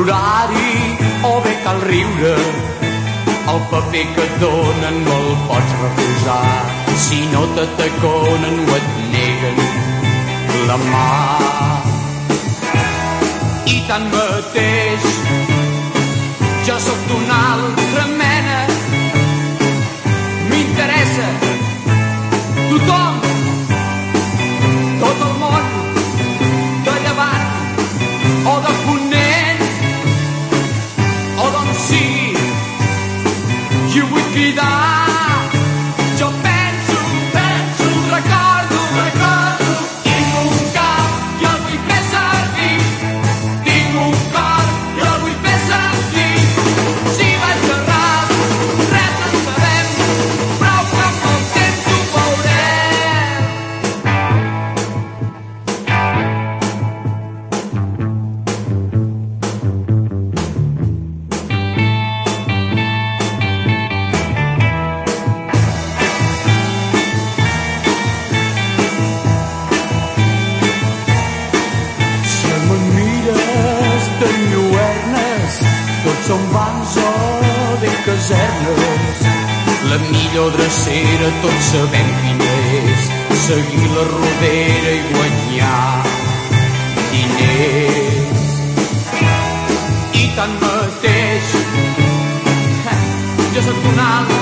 cal plorar-hi o bé cal riure. El paper que et donen no el pots refusar, si no t'ataconen o et neguen la mà. I tanmateix, jo sóc d'una altra són bancs o de casernes. La millor drecera tots sabem quina és, seguir la rodera i guanyar diners. I tanmateix, ja un altre